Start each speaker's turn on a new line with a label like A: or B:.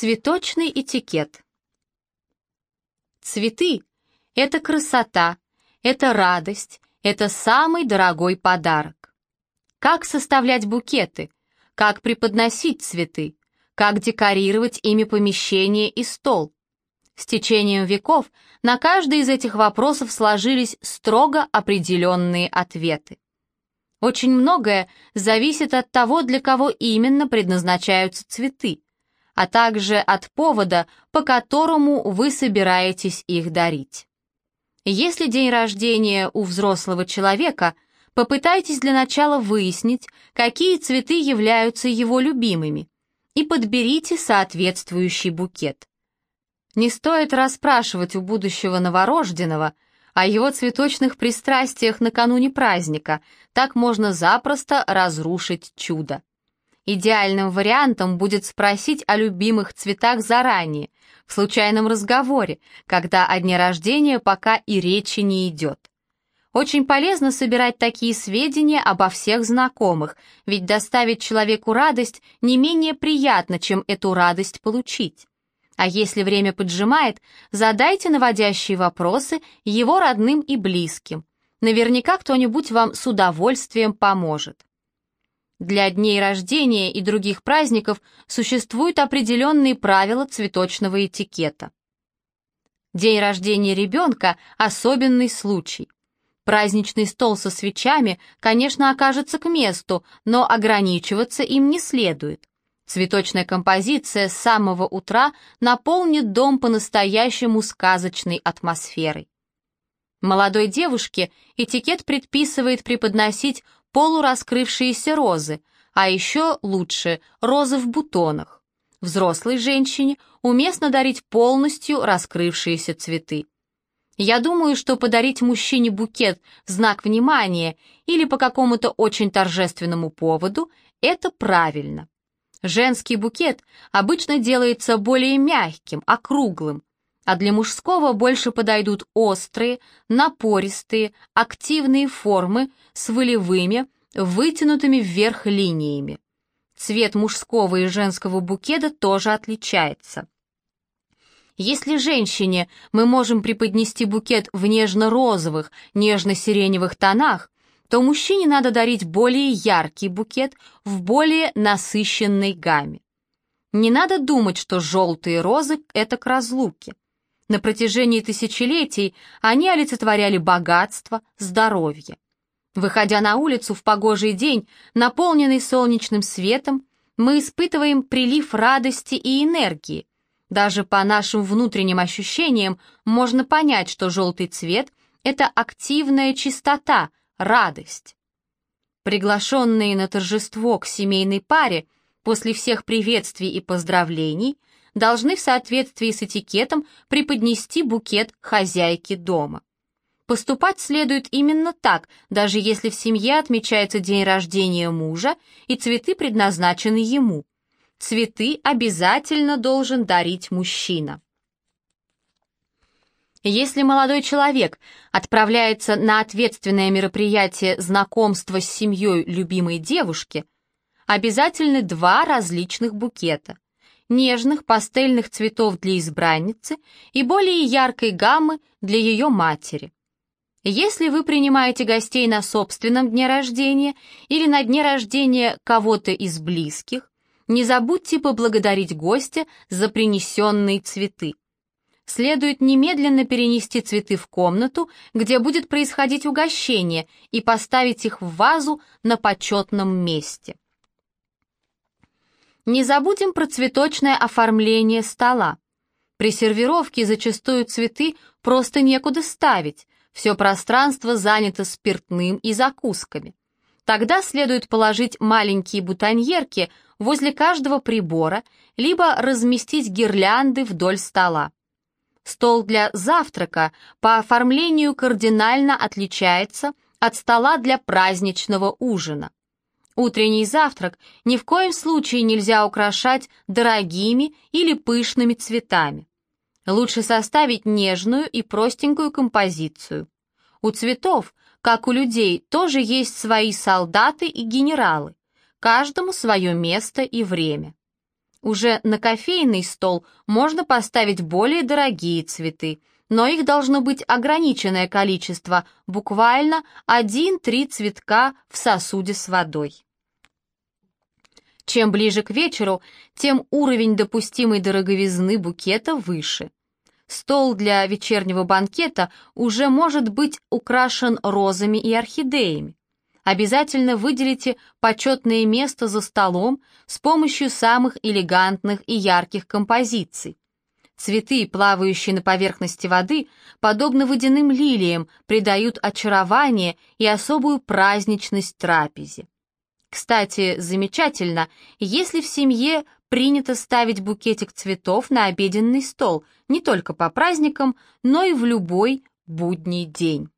A: Цветочный этикет. Цветы — это красота, это радость, это самый дорогой подарок. Как составлять букеты, как преподносить цветы, как декорировать ими помещение и стол. С течением веков на каждый из этих вопросов сложились строго определенные ответы. Очень многое зависит от того, для кого именно предназначаются цветы а также от повода, по которому вы собираетесь их дарить. Если день рождения у взрослого человека, попытайтесь для начала выяснить, какие цветы являются его любимыми, и подберите соответствующий букет. Не стоит расспрашивать у будущего новорожденного о его цветочных пристрастиях накануне праздника, так можно запросто разрушить чудо. Идеальным вариантом будет спросить о любимых цветах заранее, в случайном разговоре, когда о дне рождения пока и речи не идет. Очень полезно собирать такие сведения обо всех знакомых, ведь доставить человеку радость не менее приятно, чем эту радость получить. А если время поджимает, задайте наводящие вопросы его родным и близким. Наверняка кто-нибудь вам с удовольствием поможет. Для дней рождения и других праздников существуют определенные правила цветочного этикета. День рождения ребенка – особенный случай. Праздничный стол со свечами, конечно, окажется к месту, но ограничиваться им не следует. Цветочная композиция с самого утра наполнит дом по-настоящему сказочной атмосферой. Молодой девушке этикет предписывает преподносить полураскрывшиеся розы, а еще лучше розы в бутонах. Взрослой женщине уместно дарить полностью раскрывшиеся цветы. Я думаю, что подарить мужчине букет в знак внимания или по какому-то очень торжественному поводу – это правильно. Женский букет обычно делается более мягким, округлым, а для мужского больше подойдут острые, напористые, активные формы с волевыми, вытянутыми вверх линиями. Цвет мужского и женского букета тоже отличается. Если женщине мы можем преподнести букет в нежно-розовых, нежно-сиреневых тонах, то мужчине надо дарить более яркий букет в более насыщенной гамме. Не надо думать, что желтые розы — это к разлуке. На протяжении тысячелетий они олицетворяли богатство, здоровье. Выходя на улицу в погожий день, наполненный солнечным светом, мы испытываем прилив радости и энергии. Даже по нашим внутренним ощущениям можно понять, что желтый цвет — это активная чистота, радость. Приглашенные на торжество к семейной паре после всех приветствий и поздравлений — должны в соответствии с этикетом преподнести букет хозяйке дома. Поступать следует именно так, даже если в семье отмечается день рождения мужа и цветы предназначены ему. Цветы обязательно должен дарить мужчина. Если молодой человек отправляется на ответственное мероприятие знакомства с семьей любимой девушки, обязательны два различных букета – нежных пастельных цветов для избранницы и более яркой гаммы для ее матери. Если вы принимаете гостей на собственном дне рождения или на дне рождения кого-то из близких, не забудьте поблагодарить гостя за принесенные цветы. Следует немедленно перенести цветы в комнату, где будет происходить угощение, и поставить их в вазу на почетном месте. Не забудем про цветочное оформление стола. При сервировке зачастую цветы просто некуда ставить, все пространство занято спиртным и закусками. Тогда следует положить маленькие бутоньерки возле каждого прибора, либо разместить гирлянды вдоль стола. Стол для завтрака по оформлению кардинально отличается от стола для праздничного ужина. Утренний завтрак ни в коем случае нельзя украшать дорогими или пышными цветами. Лучше составить нежную и простенькую композицию. У цветов, как у людей, тоже есть свои солдаты и генералы, каждому свое место и время. Уже на кофейный стол можно поставить более дорогие цветы, но их должно быть ограниченное количество, буквально 1-3 цветка в сосуде с водой. Чем ближе к вечеру, тем уровень допустимой дороговизны букета выше. Стол для вечернего банкета уже может быть украшен розами и орхидеями. Обязательно выделите почетное место за столом с помощью самых элегантных и ярких композиций. Цветы, плавающие на поверхности воды, подобно водяным лилиям, придают очарование и особую праздничность трапезе. Кстати, замечательно, если в семье принято ставить букетик цветов на обеденный стол не только по праздникам, но и в любой будний день.